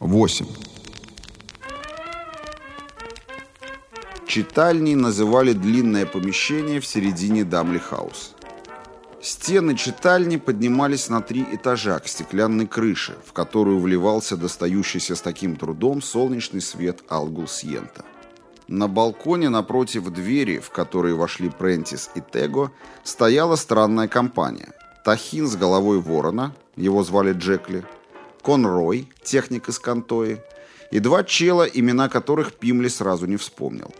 8. Читальней называли длинное помещение в середине Дамли-хаус. Стены читальни поднимались на три этажа к стеклянной крыше, в которую вливался достающийся с таким трудом солнечный свет Алгул-Сьенто. На балконе напротив двери, в которые вошли Прентис и Тего, стояла странная компания. Тахин с головой ворона, его звали Джекли, Конрой, техник из Кантои, и два чела, имена которых Пимли сразу не вспомнил.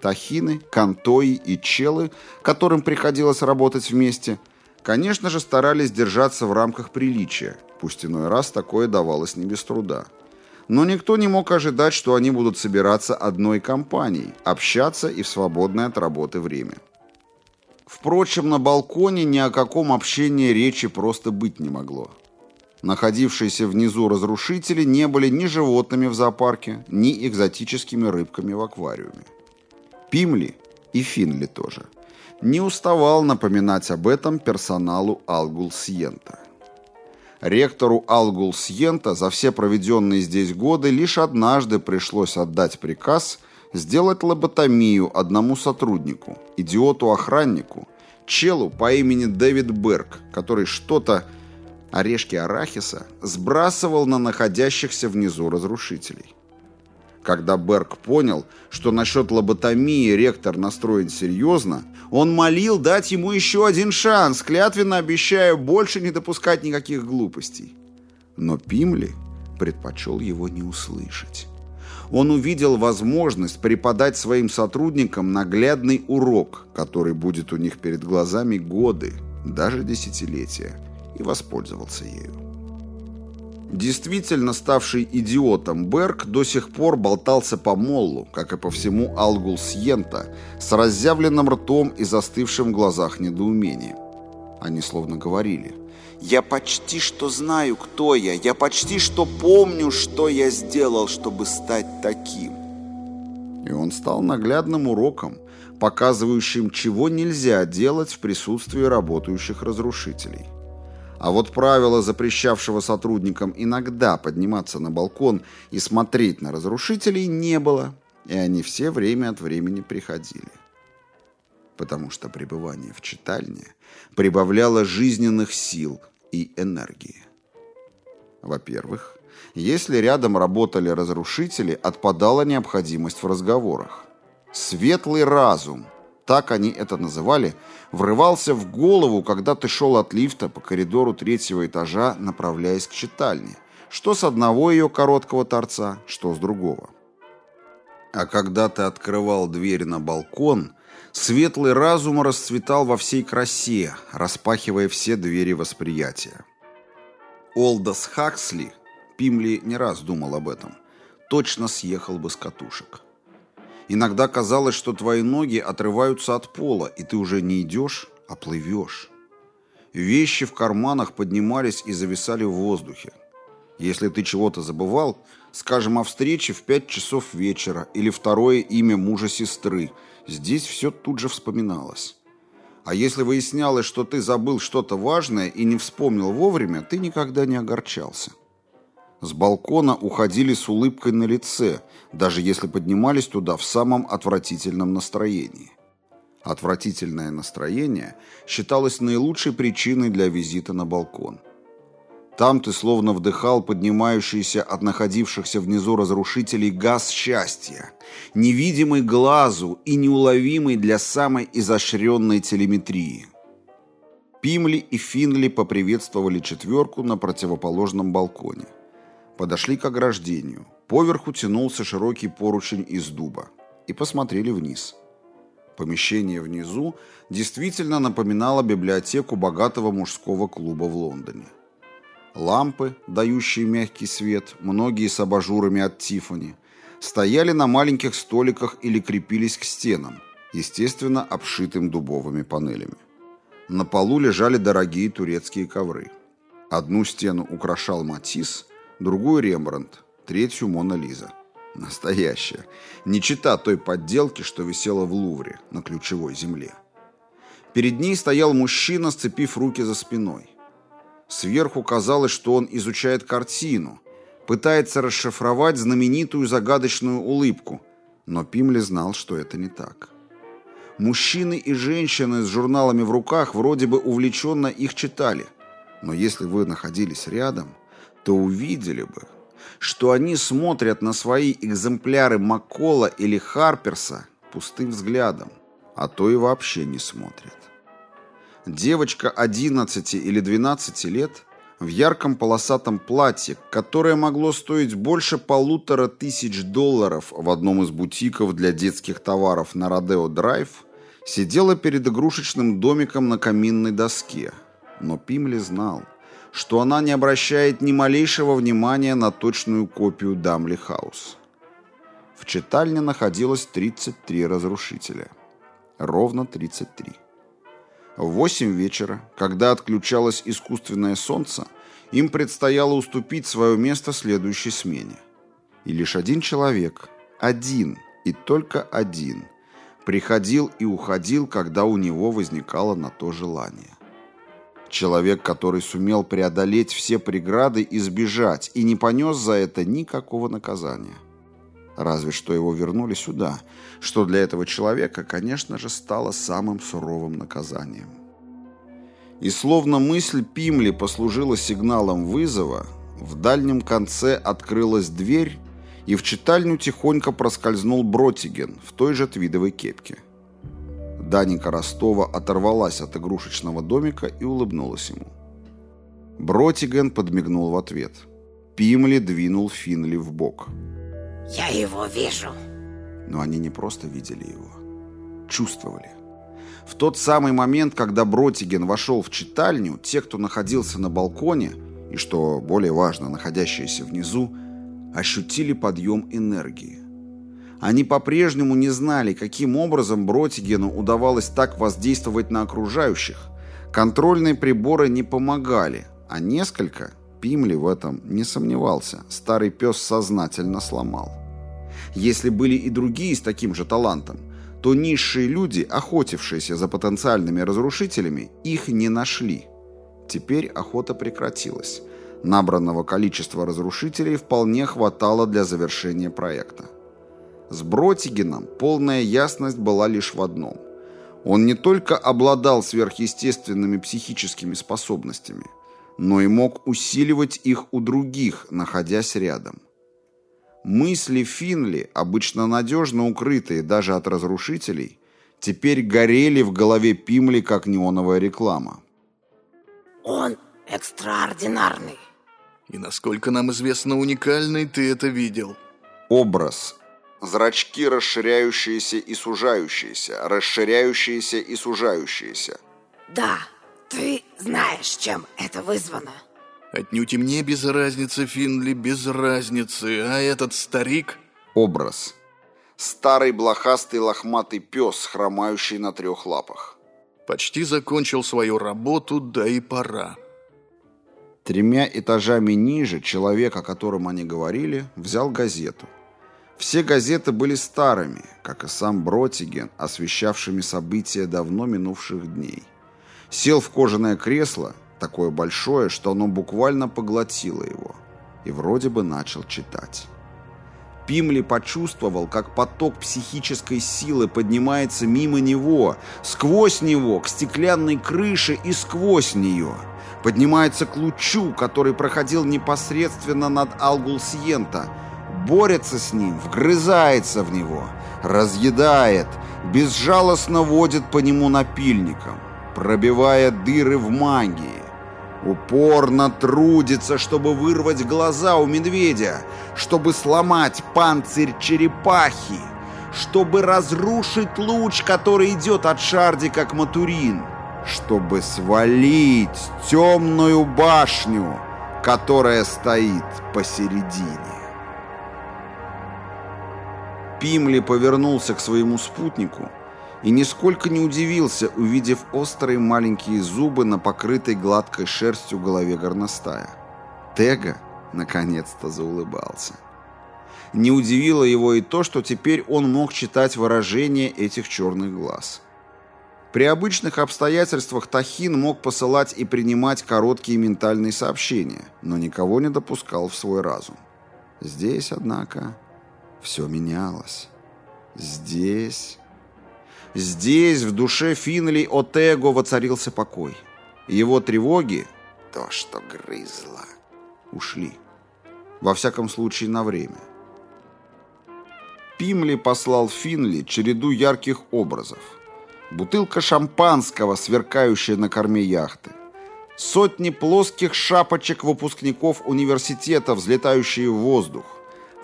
Тахины, Кантои и челы, которым приходилось работать вместе, конечно же, старались держаться в рамках приличия, пусть иной раз такое давалось не без труда. Но никто не мог ожидать, что они будут собираться одной компанией, общаться и в свободное от работы время. Впрочем, на балконе ни о каком общении речи просто быть не могло. Находившиеся внизу разрушители не были ни животными в зоопарке, ни экзотическими рыбками в аквариуме. Пимли и Финли тоже не уставал напоминать об этом персоналу Алгул-Сьента. Ректору Алгул-Сьента за все проведенные здесь годы лишь однажды пришлось отдать приказ сделать лоботомию одному сотруднику, идиоту-охраннику, челу по имени Дэвид Берг, который что-то орешки арахиса сбрасывал на находящихся внизу разрушителей. Когда Берг понял, что насчет лоботомии ректор настроен серьезно, он молил дать ему еще один шанс, клятвенно обещая больше не допускать никаких глупостей. Но Пимли предпочел его не услышать. Он увидел возможность преподать своим сотрудникам наглядный урок, который будет у них перед глазами годы, даже десятилетия и воспользовался ею. Действительно ставший идиотом Берг до сих пор болтался по моллу, как и по всему Алгул Сьента, с разъявленным ртом и застывшим в глазах недоумением. Они словно говорили «Я почти что знаю, кто я, я почти что помню, что я сделал, чтобы стать таким». И он стал наглядным уроком, показывающим, чего нельзя делать в присутствии работающих разрушителей. А вот правила, запрещавшего сотрудникам иногда подниматься на балкон и смотреть на разрушителей, не было, и они все время от времени приходили. Потому что пребывание в читальне прибавляло жизненных сил и энергии. Во-первых, если рядом работали разрушители, отпадала необходимость в разговорах. Светлый разум, так они это называли, врывался в голову, когда ты шел от лифта по коридору третьего этажа, направляясь к читальне, что с одного ее короткого торца, что с другого. А когда ты открывал дверь на балкон, светлый разум расцветал во всей красе, распахивая все двери восприятия. Олдос Хаксли, Пимли не раз думал об этом, точно съехал бы с катушек. Иногда казалось, что твои ноги отрываются от пола, и ты уже не идешь, а плывешь. Вещи в карманах поднимались и зависали в воздухе. Если ты чего-то забывал, скажем, о встрече в пять часов вечера или второе имя мужа сестры, здесь все тут же вспоминалось. А если выяснялось, что ты забыл что-то важное и не вспомнил вовремя, ты никогда не огорчался. С балкона уходили с улыбкой на лице, даже если поднимались туда в самом отвратительном настроении. Отвратительное настроение считалось наилучшей причиной для визита на балкон. Там ты словно вдыхал поднимающийся от находившихся внизу разрушителей газ счастья, невидимый глазу и неуловимый для самой изощренной телеметрии. Пимли и Финли поприветствовали четверку на противоположном балконе подошли к ограждению. Поверху тянулся широкий поручень из дуба. И посмотрели вниз. Помещение внизу действительно напоминало библиотеку богатого мужского клуба в Лондоне. Лампы, дающие мягкий свет, многие с абажурами от Тиффани, стояли на маленьких столиках или крепились к стенам, естественно, обшитым дубовыми панелями. На полу лежали дорогие турецкие ковры. Одну стену украшал матис, другую Рембрандт, третью Мона Лиза. Настоящая. Не чита той подделки, что висела в Лувре на ключевой земле. Перед ней стоял мужчина, сцепив руки за спиной. Сверху казалось, что он изучает картину, пытается расшифровать знаменитую загадочную улыбку, но Пимли знал, что это не так. Мужчины и женщины с журналами в руках вроде бы увлеченно их читали, но если вы находились рядом, то увидели бы, что они смотрят на свои экземпляры Маккола или Харперса пустым взглядом, а то и вообще не смотрят. Девочка 11 или 12 лет в ярком полосатом платье, которое могло стоить больше полутора тысяч долларов в одном из бутиков для детских товаров на Родео-драйв, сидела перед игрушечным домиком на каминной доске. Но Пимли знал, что она не обращает ни малейшего внимания на точную копию Дамли Хаус. В читальне находилось 33 разрушителя. Ровно 33. В 8 вечера, когда отключалось искусственное солнце, им предстояло уступить свое место следующей смене. И лишь один человек, один и только один, приходил и уходил, когда у него возникало на то желание. Человек, который сумел преодолеть все преграды и сбежать, и не понес за это никакого наказания. Разве что его вернули сюда, что для этого человека, конечно же, стало самым суровым наказанием. И словно мысль Пимли послужила сигналом вызова, в дальнем конце открылась дверь, и в читальню тихонько проскользнул Бротиген в той же твидовой кепке. Даника Ростова оторвалась от игрушечного домика и улыбнулась ему. Бротиген подмигнул в ответ. Пимли двинул Финли в бок. «Я его вижу!» Но они не просто видели его. Чувствовали. В тот самый момент, когда Бротиген вошел в читальню, те, кто находился на балконе, и, что более важно, находящиеся внизу, ощутили подъем энергии. Они по-прежнему не знали, каким образом Бротигену удавалось так воздействовать на окружающих. Контрольные приборы не помогали, а несколько, Пимли в этом не сомневался, старый пес сознательно сломал. Если были и другие с таким же талантом, то низшие люди, охотившиеся за потенциальными разрушителями, их не нашли. Теперь охота прекратилась. Набранного количества разрушителей вполне хватало для завершения проекта. С Бротигеном полная ясность была лишь в одном. Он не только обладал сверхъестественными психическими способностями, но и мог усиливать их у других, находясь рядом. Мысли Финли, обычно надежно укрытые даже от разрушителей, теперь горели в голове Пимли, как неоновая реклама. «Он экстраординарный!» «И насколько нам известно уникальный, ты это видел?» Образ, Зрачки расширяющиеся и сужающиеся, расширяющиеся и сужающиеся. Да, ты знаешь, чем это вызвано. Отнюдь и мне без разницы, Финли, без разницы. А этот старик... Образ. Старый блохастый лохматый пес, хромающий на трех лапах. Почти закончил свою работу, да и пора. Тремя этажами ниже человек, о котором они говорили, взял газету – все газеты были старыми, как и сам Бротиген, освещавшими события давно минувших дней. Сел в кожаное кресло, такое большое, что оно буквально поглотило его, и вроде бы начал читать. Пимли почувствовал, как поток психической силы поднимается мимо него, сквозь него, к стеклянной крыше и сквозь нее. Поднимается к лучу, который проходил непосредственно над Алгулсиента, борется с ним, вгрызается в него, разъедает, безжалостно водит по нему напильником, пробивая дыры в магии. Упорно трудится, чтобы вырвать глаза у медведя, чтобы сломать панцирь черепахи, чтобы разрушить луч, который идет от Шарди как Матурин, чтобы свалить темную башню, которая стоит посередине. Пимли повернулся к своему спутнику и нисколько не удивился, увидев острые маленькие зубы на покрытой гладкой шерстью голове горностая. Тега наконец-то заулыбался. Не удивило его и то, что теперь он мог читать выражение этих черных глаз. При обычных обстоятельствах Тахин мог посылать и принимать короткие ментальные сообщения, но никого не допускал в свой разум. Здесь, однако, все менялось. Здесь... Здесь, в душе Финли Отего воцарился покой. Его тревоги, то, что грызло, ушли. Во всяком случае, на время. Пимли послал Финли череду ярких образов. Бутылка шампанского, сверкающая на корме яхты. Сотни плоских шапочек выпускников университета, взлетающие в воздух.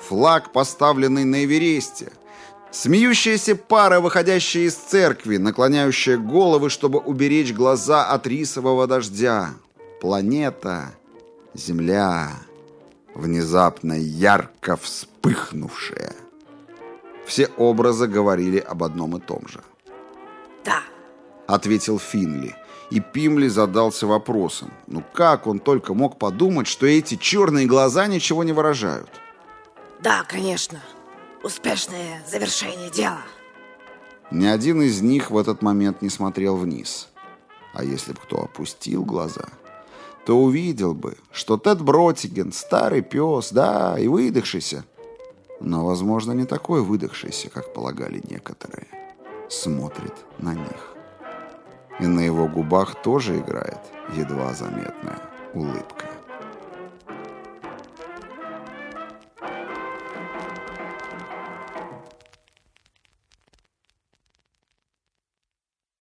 Флаг, поставленный на Эвересте. Смеющаяся пара, выходящая из церкви, наклоняющая головы, чтобы уберечь глаза от рисового дождя. Планета, Земля, внезапно ярко вспыхнувшая. Все образы говорили об одном и том же. Да. Ответил Финли. И Пимли задался вопросом. Ну как он только мог подумать, что эти черные глаза ничего не выражают? Да, конечно. Успешное завершение дела. Ни один из них в этот момент не смотрел вниз. А если бы кто опустил глаза, то увидел бы, что Тед Бротиген, старый пес, да, и выдохшийся, но, возможно, не такой выдохшийся, как полагали некоторые, смотрит на них. И на его губах тоже играет едва заметная улыбка.